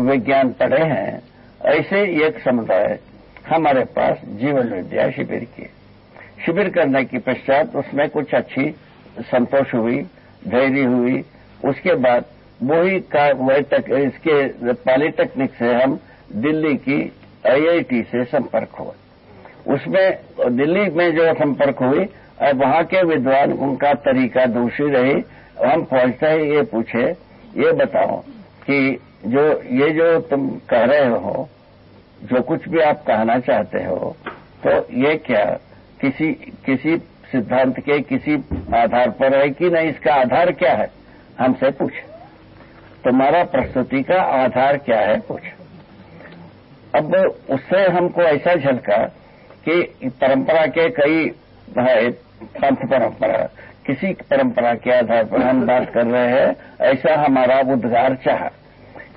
विज्ञान पढ़े हैं, ऐसे एक समुदाय हमारे पास जीवन विद्या शिविर की शिविर करने के पश्चात उसमें कुछ अच्छी संतोष हुई, धैर्य हुई। उसके बाद वही का, वह तक, इसके पॉलिटेक्निक से हम दिल्ली की आईआईटी से संपर्क हुआ। उसमें, दिल्ली में जो संपर्क हुई और वहाँ के विद्वान, उनका तरीका दूसरी रही। हम पहुँचते ही ये पूछे, ये बताओ कि जो, ये जो तुम कह रहे हो, जो कुछ भी आप कहना चाहते हो तो ये क्या, किसी किसी सिद्धांत के किसी आधार पर है कि नहीं, इसका आधार क्या है? हमसे पूछ। तुम्हारा प्रस्तुति का आधार क्या है? पूछ। अब उससे हमको ऐसा झलका कि परंपरा के कई, है, पंथ परंपरा, किसी परंपरा के आधार पर हम बात कर रहे हैं, ऐसा हमारा उद्गार चाह।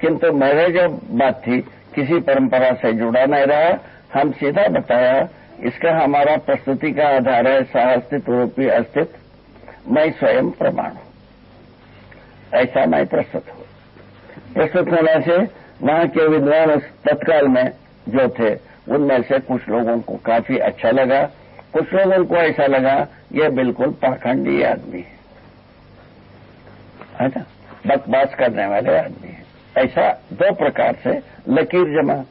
किंतु मेरे जो बात थी, किसी परंपरा से जुड़ा नहीं रहा। हम सीधा बताया, इसका हमारा प्रस्तुति का आधार है साहस्तित्व रूपी अस्तित्व। मैं स्वयं प्रमाण हूँ। ऐसा मैं प्रस्तुत हूँ। प्रस्तुत होने से वहाँ के विद्वान उस तत्काल में जो थे, उनमें से कुछ लोगों को काफ़ी अच्छा लगा। कुछ लोगों को ऐसा लगा, ये बिल्कुल पाखंडी आदमी है ना? बकवास करने वाले आदमी। ऐसा दो प्रकार से लकीर जमा।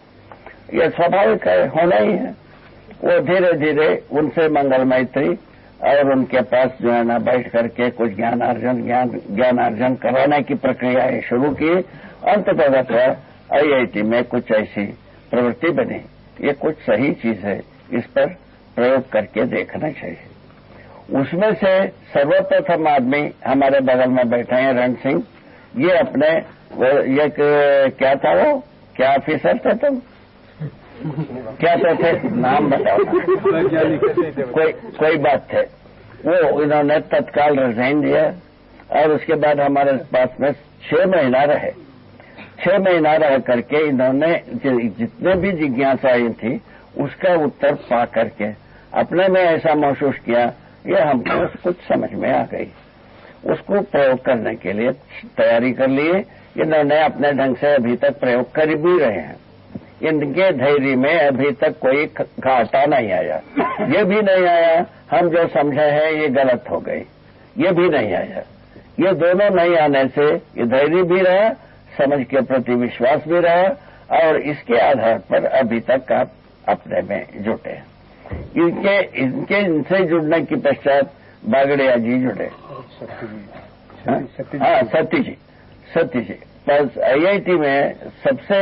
यह स्वाभाविक है, होना ही है। वो धीरे धीरे उनसे मंगल मैत्री और उनके पास जो है ना बैठ करके कुछ ज्ञान अर्जन ज्ञान अर्जन कराने की प्रक्रियाएँ शुरू की। अंत तक आईआईटी में कुछ ऐसी प्रवृत्ति बनी। ये कुछ सही चीज़ है, इस पर प्रयोग करके देखना चाहिए। उसमें से सर्वप्रथम आदमी हमारे बगल में बैठे हैं रण सिंह। ये अपने ये क्या था वो? क्या ऑफिसर थे तुम? क्या तो थे? नाम बताओ। कोई कोई बात थे। वो इन्होंने तत्काल रिजाइन दिया और उसके बाद हमारे पास में छह महीना रहे। छह महीना रह करके इन्होंने जितने भी जिज्ञासाएँ थी, उसका उत्तर पा करके अपने में ऐसा महसूस किया, ये हमको कुछ समझ में आ गई। उसको प्रयोग करने के लिए तैयारी कर लिए इन्होंने अपने ढंग से अभी तक प्रयोग कर भी रहे हैं। इनके धैर्य में अभी तक कोई घाटा नहीं आया। ये भी नहीं आया हम जो समझे हैं ये गलत हो गई। ये भी नहीं आया। ये दोनों नहीं आने से ये धैर्य भी रहा समझ के प्रति विश्वास भी रहा और इसके आधार पर अभी तक आप अपने में जुटे इनके इनके इनसे जुड़ने के पश्चात बागड़िया जी जुड़े। हाँ सत्य जी सत्य जी बस आईआईटी में सबसे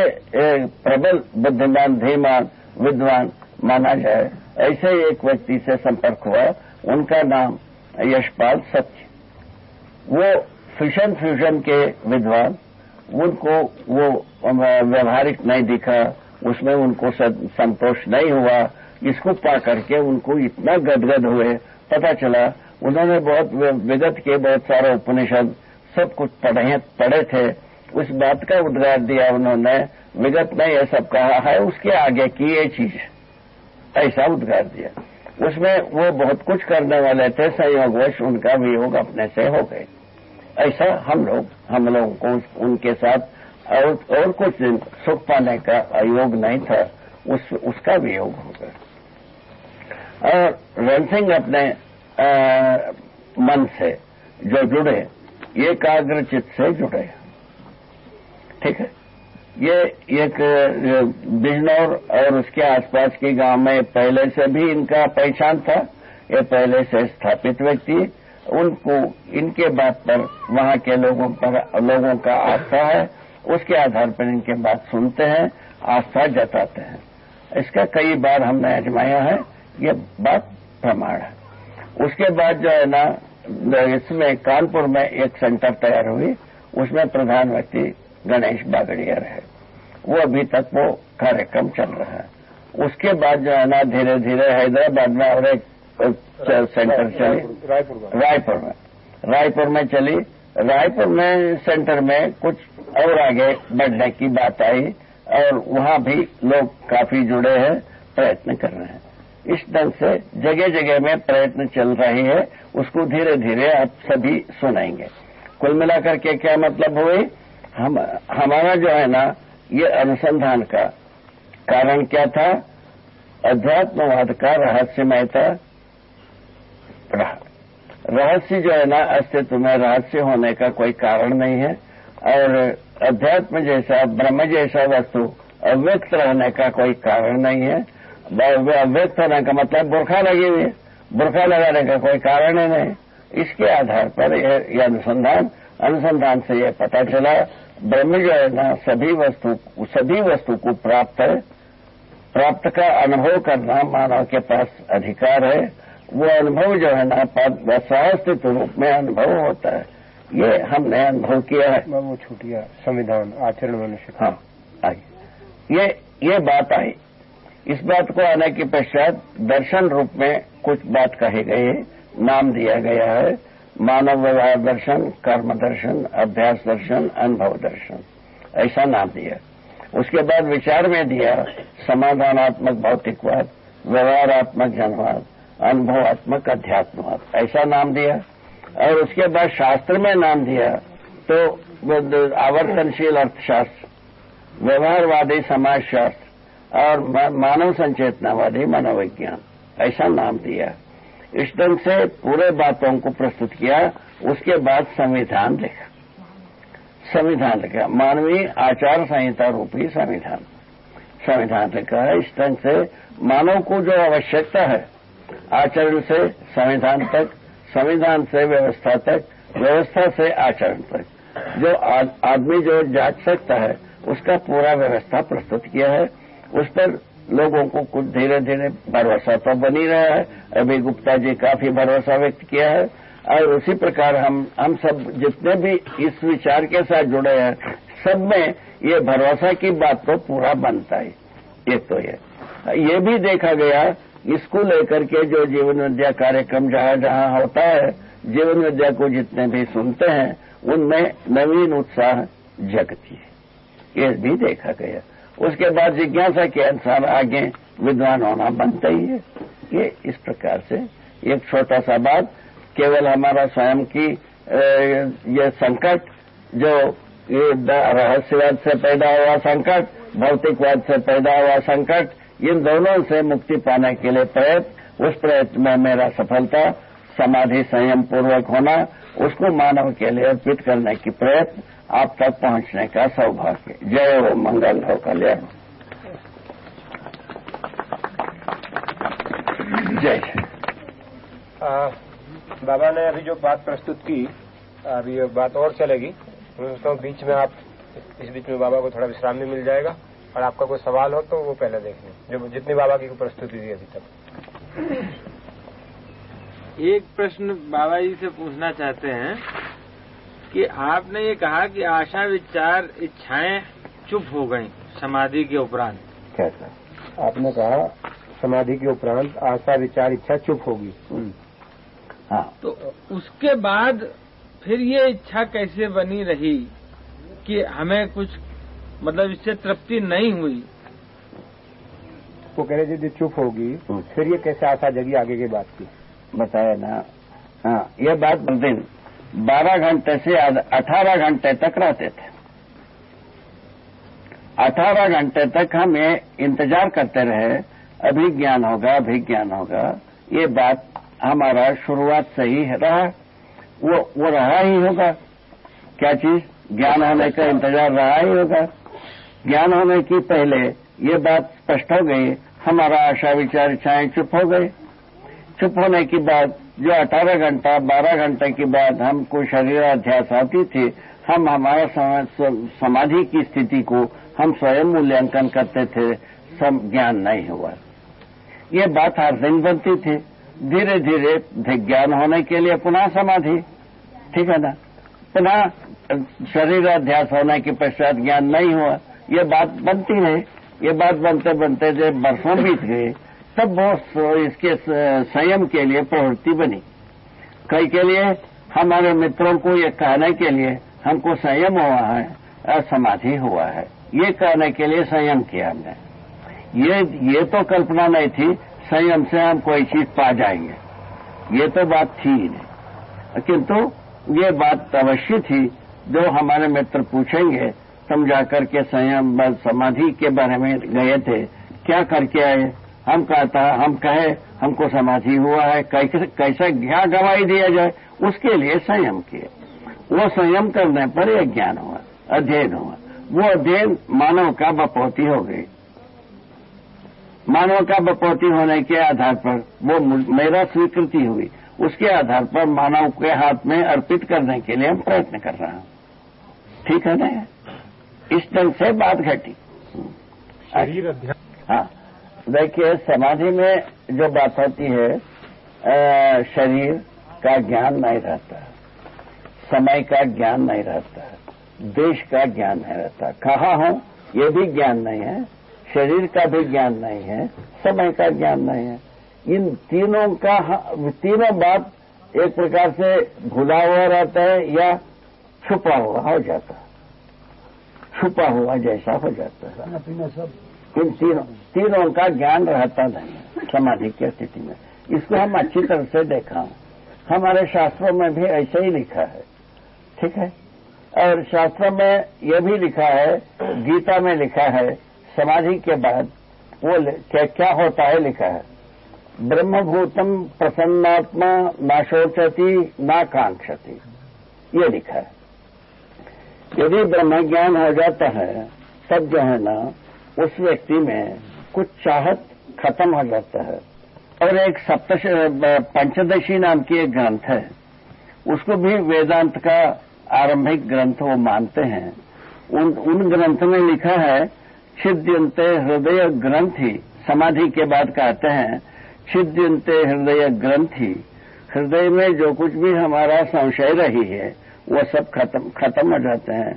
प्रबल, बुद्धिमान, धीमान, विद्वान माना जाए ऐसे एक व्यक्ति से संपर्क हुआ। उनका नाम यशपाल सत्य वो फ्यूशन फ्यूजन के विद्वान। उनको वो व्यवहारिक नहीं दिखा। उसमें उनको संतोष नहीं हुआ। इसको पा करके उनको इतना गदगद हुए। पता चला, उन्होंने बहुत विगत के बहुत सारे उपनिषद सब कुछ पढ़े पढ़े थे। उस बात का उद्गार दिया उन्होंने विगत में यह सब कहा है उसके आगे की ये चीज़ ऐसा उद्गार दिया। उसमें वो बहुत कुछ करने वाले थे संयोगवश उनका वियोग अपने से हो गए। ऐसा हम लोग हम लोगों को उनके साथ और, और कुछ दिन सुख पाने का योग नहीं था उस, उसका वियोग हो गया। और रण अपने आ, मन से जो जुड़े ये काग्रचित से जुड़े ठीक है? ये एक बिजनौर और उसके आसपास के गाँव में पहले से भी इनका पहचान था, ये पहले से स्थापित व्यक्ति, उनको, इनके बात पर, वहाँ के लोगों पर, लोगों का आस्था है, उसके आधार पर इनके बात सुनते हैं, आस्था जताते हैं। इसका कई बार हमने आजमाया है, ये बात प्रमाण है। उसके बाद जो है ना इसमें कानपुर में एक सेंटर तैयार हुई उसमें प्रधान व्यक्ति गणेश बागड़िया रहे। वो अभी तक वो कार्यक्रम चल रहा है। उसके बाद जो है ना धीरे धीरे हैदराबाद में और एक सेंटर चली। रायपुर में। रायपुर में चली। रायपुर में सेंटर में कुछ और आगे बढ़ने की बात आई और वहाँ भी लोग काफ़ी जुड़े हैं प्रयत्न कर रहे हैं। इस ढंग से जगह जगह में प्रयत्न चल रहे है, उसको धीरे धीरे आप सभी सुनाएँगे। कुल मिलाकर के क्या मतलब हुए? हम, हमारा जो है ना, ये अनुसंधान का कारण क्या था? अध्यात्मवाद का रहस्यमयता रहा रहस्य जो है ना, अस्तित्व में रहस्य होने का कोई कारण नहीं है, और अध्यात्म जैसा, ब्रह्म जैसा वस्तु अव्यक्त रहने का कोई कारण नहीं है। होने का मतलब बुरखा लगी हुई है। बुरखा लगाने का कोई कारण ही नहीं। इसके आधार पर यह अनुसंधान अनुसंधान से यह पता चला ब्रह्म जो है ना सभी वस्तु सभी वस्तु को प्राप्त है। प्राप्त का अनुभव करना मानव के पास अधिकार है। वो अनुभव जो है ना सहस्तित्व रूप में अनुभव होता है। ये हमने अनुभव किया है। वो छूटिया संविधान आचरण मनुष्य हाँ आई ये ये बात आई। इस बात को आने के पश्चात दर्शन रूप में कुछ बात कही गई नाम दिया गया है, मानव व्यवहार दर्शन, कर्म दर्शन, अभ्यास दर्शन, अनुभव दर्शन। ऐसा नाम दिया। उसके बाद विचार में दिया, समाधानात्मक भौतिकवाद, व्यवहारात्मक जनवाद, अनुभवात्मक अध्यात्मवाद। ऐसा नाम दिया। और उसके बाद शास्त्र में नाम दिया। तो आवर्तनशील अर्थशास्त्र, व्यवहारवादी समाजशास्त्र और मानव संचेतनावादी मनोविज्ञान। ऐसा नाम दिया। इस ढंग से पूरे बातों को प्रस्तुत किया, उसके बाद संविधान लिखा। संविधान लिखा। मानवीय आचार संहिता रूपी संविधान। संविधान लिखा है, इस ढंग से मानव को जो आवश्यकता है, आचरण से संविधान तक, संविधान से व्यवस्था तक, व्यवस्था से आचरण तक, जो आदमी जो जाँच सकता है, उसका पूरा व्यवस्था प्रस्तुत किया है। उस पर लोगों को कुछ धीरे धीरे भरोसा तो बनी रहा है। अभी गुप्ता जी काफ़ी भरोसा व्यक्त किया है। और उसी प्रकार हम हम सब जितने भी इस विचार के साथ जुड़े हैं, सब में ये भरोसा की बात तो पूरा बनता है। ये तो ये ये भी देखा गया, इसको लेकर के जो जीवन विद्या कार्यक्रम जहाँ जहाँ होता है, जीवन विद्या को जितने भी सुनते हैं, उनमें नवीन उत्साह जगती है। ये भी देखा गया। उसके बाद जिज्ञासा के अनुसार आगे विद्वान होना बनता ही है ये इस प्रकार से एक छोटा सा बात, केवल हमारा स्वयं की ये संकट, जो ये रहस्यवाद से पैदा हुआ संकट, भौतिकवाद से पैदा हुआ संकट, इन दोनों से मुक्ति पाने के लिए प्रयत्न, उस प्रयत्न में मेरा सफलता, समाधि संयम पूर्वक होना, उसको मानव के लिए अर्पित करने की प्रयत्न आप तक पहुँचने का सौभाग्य। जय हो मंगल हो कल्याण जय। बाबा ने अभी जो बात प्रस्तुत की अभी ये बात और चलेगी। मैं सोचता हूँ बीच में आप इस बीच में बाबा को थोड़ा विश्राम भी मिल जाएगा। और आपका कोई सवाल हो तो वो पहले देख लें जो जितनी बाबा की प्रस्तुति थी अभी तक। एक प्रश्न बाबा जी से पूछना चाहते हैं। कि आपने ये कहा कि आशा विचार इच्छाएँ चुप हो गई समाधि के उपरांत। कैसा आपने कहा समाधि के उपरांत आशा विचार इच्छा चुप होगी। हाँ। तो उसके बाद फिर ये इच्छा कैसे बनी रही कि हमें कुछ मतलब इससे तृप्ति नहीं हुई? वो कह रहे थे चुप होगी फिर ये कैसे आशा जगी आगे की बात की? बताया ना। हाँ ये बात दिन। बारह घंटे से अठारह घंटे तक रहते थे। अठारह घंटे तक हम ये इंतज़ार करते रहे, अभी ज्ञान होगा, अभी ज्ञान होगा। ये बात हमारा शुरुआत से ही रहा, वो वो रहा ही होगा। क्या चीज़? ज्ञान होने का इंतज़ार रहा ही होगा। ज्ञान होने की पहले ये बात स्पष्ट हो गई, हमारा आशा विचार इच्छाएँ चुप हो गए। चुप होने की बाद जो अठारह घंटा, बारह घंटे के बाद हमको शरीर अध्यास आती थी, हम हमारा समाधि की स्थिति को हम स्वयं मूल्यांकन करते थे, सब ज्ञान नहीं हुआ। ये बात हर दिन बनती थी। धीरे धीरे ज्ञान होने के लिए पुनः समाधि, ठीक है ना? पुनः शरीर अध्यास होने के पश्चात ज्ञान नहीं हुआ। ये बात बनती है ये बात बनते बनते जब बरसों बीत गए तब वो इसके संयम के लिए प्रवृत्ति बनी। कई के लिए, हमारे मित्रों को ये कहने के लिए हमको संयम हुआ है समाधि हुआ है। ये कहने के लिए संयम किया हमने। ये ये तो कल्पना नहीं थी, संयम से हम कोई चीज़ पा जाएँगे। ये तो बात थी ही नहीं। किंतु ये बात अवश्य थी, जो हमारे मित्र पूछेंगे आश्रम जाकर के संयम समाधि के बारे में गए थे, क्या करके आए? हम कहता हम कहे हमको समाधि हुआ है कैसे कैसे क्या गवाही दिया जाए उसके लिए संयम किए। वो संयम करने पर एक ज्ञान हुआ अध्ययन हुआ। वो अध्ययन मानव का बपौती हो गई। मानव का बपौती होने के आधार पर वो मेरा स्वीकृति हुई। उसके आधार पर मानव के हाथ में अर्पित करने के लिए हम प्रयत्न कर रहे हैं। ठीक है ना? इस ढंग से बात घटी। शरीर हाँ। देखिए समाधि में जो बात होती है अ, शरीर का ज्ञान नहीं रहता समय का ज्ञान नहीं रहता देश का ज्ञान नहीं रहता। कहा हूँ? ये भी ज्ञान नहीं है शरीर का भी ज्ञान नहीं है समय का ज्ञान नहीं है। इन तीनों का तीनों बात एक प्रकार से भुला हुआ रहता है या छुपा हुआ हो जाता है। छुपा हुआ जैसा हो जाता है। इन तीनों तीनों का ज्ञान रहता नहीं, समाधि की स्थिति में। इसको हम अच्छी तरह से देखा हूँ। हमारे शास्त्रों में भी ऐसे ही लिखा है। ठीक है? और शास्त्रों में यह भी लिखा है, गीता में लिखा है, समाधि के बाद वो क्या क्या होता है लिखा है। ब्रह्मभूतम प्रसन्नात्मा ना शोचती, ना कांक्षती। ये लिखा है। यदि ब्रह्म ज्ञान हो जाता है, तब जो है ना, उस व्यक्ति में कुछ चाहत खत्म हो जाता है। और एक सप्तश पंचदशी नाम की एक ग्रंथ है। उसको भी वेदांत का आरंभिक ग्रंथ वो मानते हैं। उन उन ग्रंथ में लिखा है छिद्यंते हृदय ग्रंथि। समाधि के बाद कहते हैं छिद्यंते हृदय ग्रंथि। हृदय में जो कुछ भी हमारा संशय रही है, वो सब खत्म खत्म हो जाते हैं।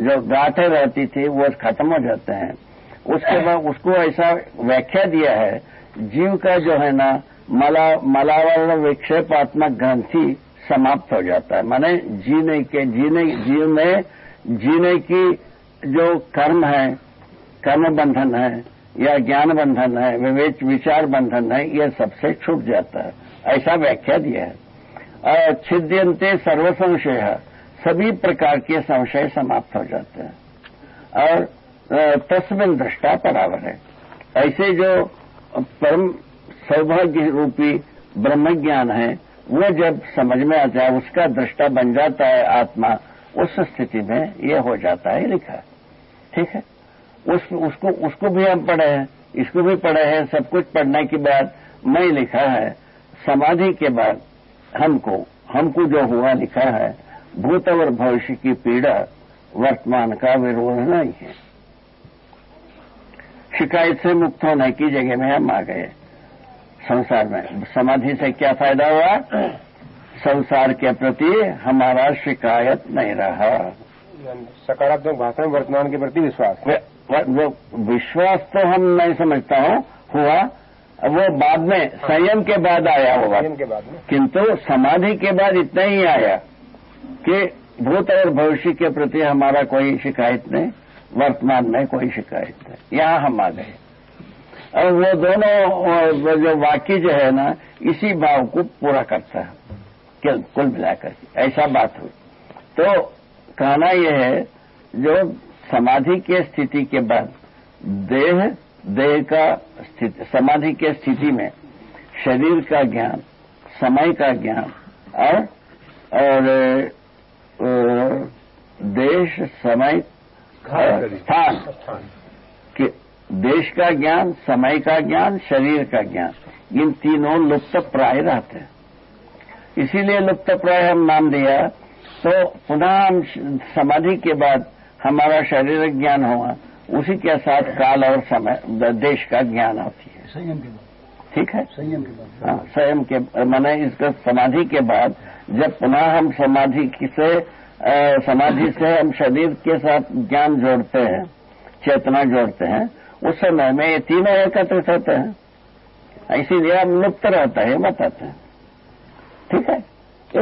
जो गांठें रहती थी, वो खत्म हो जाते हैं। उसके बाद उसको ऐसा व्याख्या दिया है, जीव का जो है ना, मला, मलावर्ण विक्षेपात्मक ग्रंथि समाप्त हो जाता है। माने जीने के, जीने, जीव में जीने की जो कर्म है, कर्म बंधन है, या ज्ञान बंधन है विवेच विचार बंधन है यह सबसे छूट जाता है। ऐसा व्याख्या दिया है। छिद्यंते सर्व संशय सभी प्रकार के संशय समाप्त हो जाते हैं। और तस्मिन दृष्टा परावर है ऐसे जो परम सौभाग्य रूपी ब्रह्म ज्ञान है वो जब समझ में आता है उसका दृष्टा बन जाता है आत्मा उस स्थिति में ये हो जाता है लिखा। ठीक है? उस, उसको उसको भी हम पढ़े हैं इसको भी पढ़े हैं सब कुछ पढ़ने के बाद मैं लिखा है समाधि के बाद हमको हमको जो हुआ लिखा है भूत और भविष्य की पीड़ा वर्तमान का विरोध नहीं है। शिकायत से मुक्त होने की जगह में हम आ गए। संसार में। समाधि से क्या फ़ायदा हुआ? संसार के प्रति हमारा शिकायत नहीं रहा। सकारात्मक भाषा में वर्तमान के प्रति विश्वास। वे- विश्वास तो हम नहीं समझता हूँ। हुआ। वो बाद में संयम के बाद आया होगा। संयम के बाद में। किंतु समाधि के बाद इतना ही आया कि भूत और भविष्य के प्रति हमारा कोई शिकायत नहीं। वर्तमान में कोई शिकायत नहीं। यहाँ हम आ गए। और वो दोनों जो वाक्य जो है ना, इसी भाव को पूरा करता है। कुल मिलाकर। ऐसा बात हुई। तो कहना यह है, जो समाधि के स्थिति के बाद, देह देह का समाधि के स्थिति में शरीर का ज्ञान, समय का ज्ञान और और देश, समय स्थान कि देश का ज्ञान समय का ज्ञान शरीर का ज्ञान इन तीनों लुप्त प्राय रहते हैं। इसीलिए लुप्त प्राय हम नाम दिया। तो पुनः हम समाधि के बाद हमारा शारीरिक ज्ञान हुआ। उसी के साथ काल और समय देश का ज्ञान होती है। संयम के बाद। ठीक है? संयम के बाद। हाँ, स्वयं के मैंने इसका समाधि के बाद जब पुनः हम समाधि से समाधि से हम शरीर के साथ ज्ञान जोड़ते हैं चेतना जोड़ते हैं उस समय में ये तीनों एकत्रित होते हैं। इसीलिए हम लुप्त रहता है बताते हैं। ठीक है?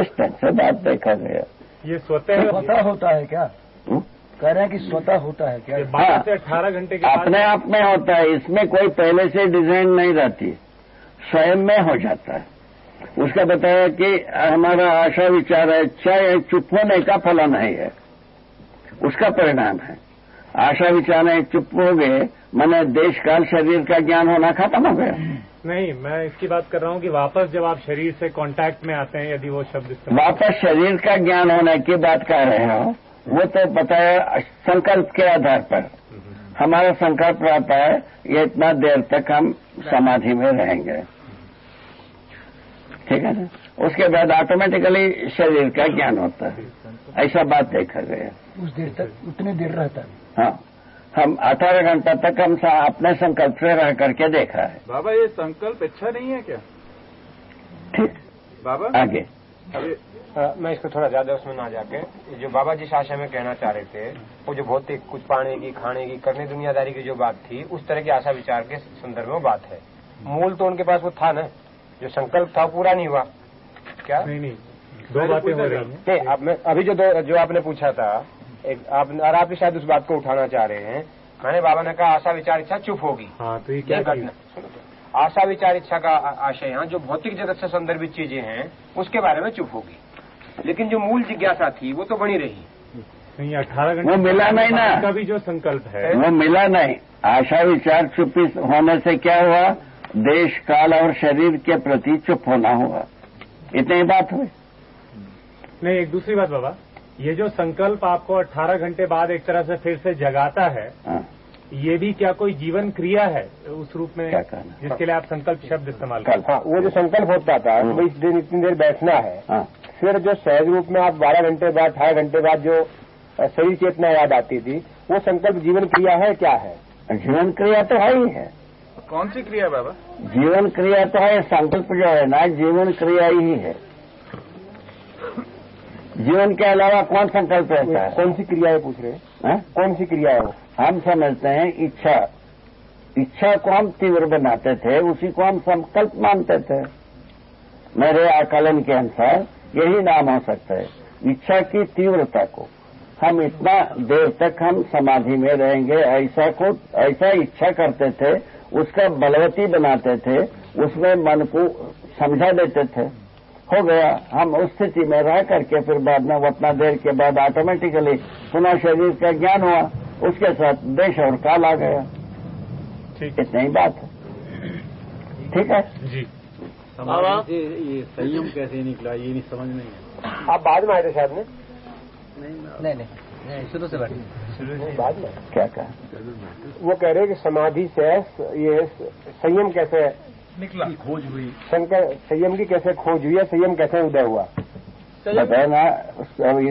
इस ढंग से बात देखा गया। ये स्वतः स्वतः होता है क्या? हम्म? कह रहे हैं कि स्वतः होता है क्या? बारह से अठारह घंटे के अपने आप में होता है इसमें कोई पहले से डिज़ाइन नहीं रहती। स्वयं में हो जाता है। उसका बताया कि हमारा आशा विचार है चाहे चुप होने का फलन है उसका परिणाम है। आशा विचार है चुप हो गए मैंने देश काल शरीर का ज्ञान होना खत्म हो गया। नहीं मैं इसकी बात कर रहा हूँ कि वापस जब आप शरीर से कांटेक्ट में आते हैं यदि वो शब्द वापस शरीर का ज्ञान होने की बात कह रहे हो वो तो पता है संकल्प के आधार पर। हमारा संकल्प रहता है ये इतना देर तक हम समाधि में रहेंगे। ठीक है ना? उसके बाद ऑटोमेटिकली शरीर का ज्ञान होता है। ऐसा बात देखा गया। उस देर तक उतनी देर रहता है। हाँ। हम अठारह घंटा तक हम अपने संकल्प से रह करके देखा है। बाबा ये संकल्प अच्छा नहीं है क्या? ठीक। बाबा? आगे। अ, मैं इसको थोड़ा ज़्यादा उसमें ना जाके जो बाबा जी आशा में कहना चाह रहे थे वो जो भौतिक कुछ पाने की खाने की करने दुनियादारी की जो बात थी उस तरह की आशा विचार के संदर्भ में बात है। मूल तो उनके पास वो था ना। जो संकल्प था वो पूरा नहीं हुआ। क्या? नहीं नहीं। दो बातें हो रही हैं। नहीं अब मैं अभी जो दो जो आपने पूछा था एक आप और आप भी शायद उस बात को उठाना चाह रहे हैं। मैंने बाबा ने कहा आशा विचार इच्छा चुप होगी। हाँ तो ये क्या घटना। तो। आशा विचार इच्छा का आशय यहाँ जो भौतिक जगत से संदर्भित चीज़ें हैं उसके बारे में चुप होगी। लेकिन जो मूल जिज्ञासा थी वो तो बनी रही। नहीं अठारह घंटे वो मिला नहीं ना। का भी जो संकल्प है? वो मिला नहीं। आशा विचार चुप्पी होने से क्या हुआ? देश काल और शरीर के प्रति चुप होना हुआ। इतनी बात हुई। नहीं एक दूसरी बात बाबा। ये जो संकल्प आपको 18 घंटे बाद एक तरह से फिर से जगाता है हाँ, ये भी क्या कोई जीवन क्रिया है उस रूप में क्या कहना? जिसके लिए आप संकल्प शब्द इस्तेमाल कल। हाँ वो जो संकल्प होता था हम्म। भाई इस दिन इतनी देर बैठना है हाँ, फिर जो सहज रूप में आप बारह घंटे बाद अठारह घंटे बाद जो शरीर चेतना याद आती थी वो संकल्प जीवन क्रिया है क्या है? जीवन क्रिया तो है ही है। कौन सी क्रिया बाबा? जीवन क्रिया तो है संकल्प जो है ना जीवन क्रिया ही है। जीवन के अलावा कौन संकल्प रहता है? कौन सी क्रिया है पूछ रहे हैं? हाँ? कौन सी क्रिया है? हम समझते हैं इच्छा। इच्छा को हम तीव्र बनाते थे उसी को हम संकल्प मानते थे। मेरे आकलन के अनुसार यही नाम हो सकता है इच्छा की तीव्रता को। हम इतना देर तक हम समाधि में रहेंगे ऐसा को ऐसा इच्छा करते थे उसका बलवती बनाते थे उसमें मन को समझा देते थे। हो गया हम उस स्थिति में रह करके फिर बाद में वो उतना देर के बाद ऑटोमेटिकली पुनः शरीर का ज्ञान हुआ उसके साथ देश और काल आ गया। ठीक। इतनी ही बात है। ठीक है? जी। ये संयम कैसे निकला ये नहीं समझ नहीं है आप बाद में आए थे शायद ने नहीं नहीं नहीं शुरू से बैठे। क्या कहा? वो कह रहे कि समाधि से ये संयम कैसे निकला। खोज हुई। शंकर संयम की कैसे खोज हुई है संयम कैसे उदय हुआ? बताए ना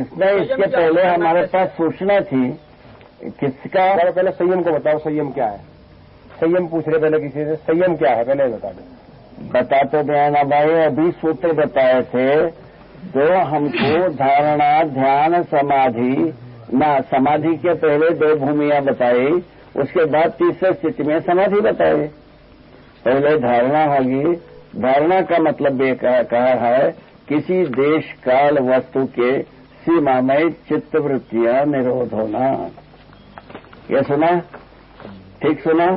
इसमें इसके पहले हमारे पास सूचना थी किसका पहले पहले संयम को बताओ संयम क्या है? संयम पूछ रहे पहले किसी से संयम क्या है? पहले बता दो। बताते दयाना भाई अभी सूत्र बताए थे जो हमको धारणा ध्यान समाधि ना समाधि के पहले दो भूमियाँ बताई उसके बाद तीसरे स्थिति में समाधि बताई। पहले धारणा होगी। धारणा का मतलब ये कहा, है किसी देश काल वस्तु के सीमा में चित्त वृत्तियाँ निरोध होना। यह सुना? ठीक सुना?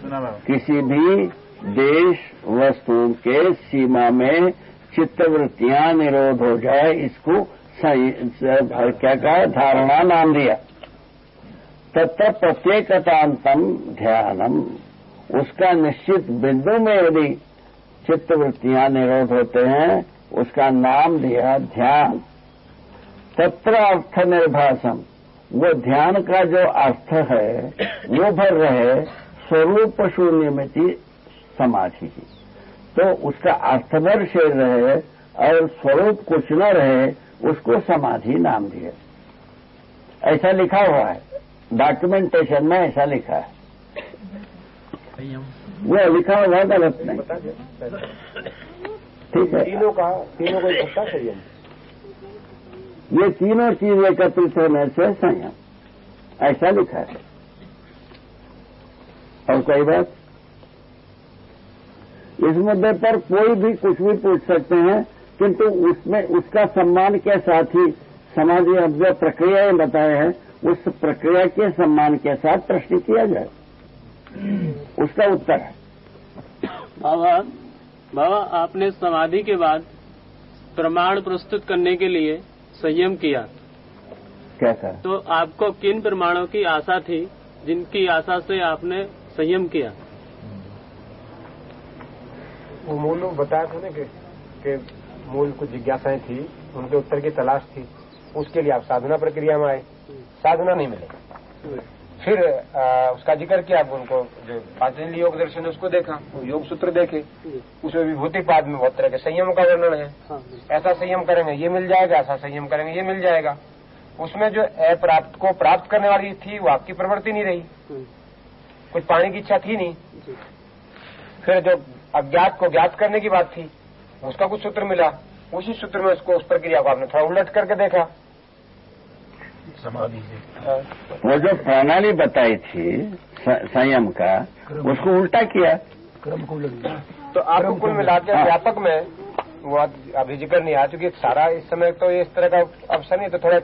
सुना किसी भी देश वस्तु के सीमा में चित्तवृत्तियाँ निरोध हो जाए इसको क्या कहा, धारणा नाम दिया। तत्व प्रत्येकतांतम ध्यानम। उसका निश्चित बिंदु में यदि चित्तवृत्तियाँ निरोध होते हैं, उसका नाम दिया ध्यान। तत्र अर्थ निर्भाषम वो ध्यान का जो अर्थ है, वो भर रहे स्वरूप शून्यमिति समाधि। की तो उसका अर्थभर शेर रहे और स्वरूप कुछ न रहे उसको समाधि नाम दिया ऐसा लिखा हुआ है। डॉक्यूमेंटेशन में ऐसा लिखा है। वो लिखा हुआ गलत नहीं। ठीक है। तीनों का तीनों को इकट्ठा संयम ये तीनों चीज़ एकत्रित होने से संयम। ऐसा लिखा है। और कोई बात? इस मुद्दे पर कोई भी कुछ भी पूछ सकते हैं। किंतु उसमें उसका सम्मान के साथ ही समाधि अब जो प्रक्रियाएँ बताए हैं उस प्रक्रिया के सम्मान के साथ प्रश्न किया जाए। उसका उत्तर है। बाबा बाबा आपने समाधि के बाद प्रमाण प्रस्तुत करने के लिए संयम किया। कैसा तो आपको किन प्रमाणों की आशा थी जिनकी आशा से आपने संयम किया? वो मूल बताया था ना कि, कि मूल कुछ जिज्ञासाएँ थी उनके उत्तर की तलाश थी। उसके लिए आप साधना प्रक्रिया में आए। साधना नहीं मिले। फिर आ, उसका ज़िक्र किया आप उनको जो पातंजलि योग दर्शन उसको देखा वो योग सूत्र देखे। उसमें विभूतिपाद में बहुत तरह के संयम का वर्णन है। हाँ। ऐसा संयम करेंगे ये मिल जाएगा ऐसा संयम करेंगे ये मिल जाएगा। उसमें जो अप्राप्त को प्राप्त करने वाली थी वो आपकी प्रवृत्ति नहीं रही। कुछ पाने की इच्छा थी नहीं। फिर जो अज्ञात को ज्ञात करने की बात थी उसका कुछ सूत्र मिला। उसी सूत्र में उसको उस प्रक्रिया को आपने थोड़ा उलट करके देखा। समाधि हाँ। वो जो प्रणाली बताई थी संयम का उसको उल्टा किया। क्रम को तो आपको कुल मिला के हाँ। व्यापक में वो अभी ज़िक्र नहीं आया क्योंकि सारा इस समय तो इस तरह का अवसर नहीं तो थोड़ा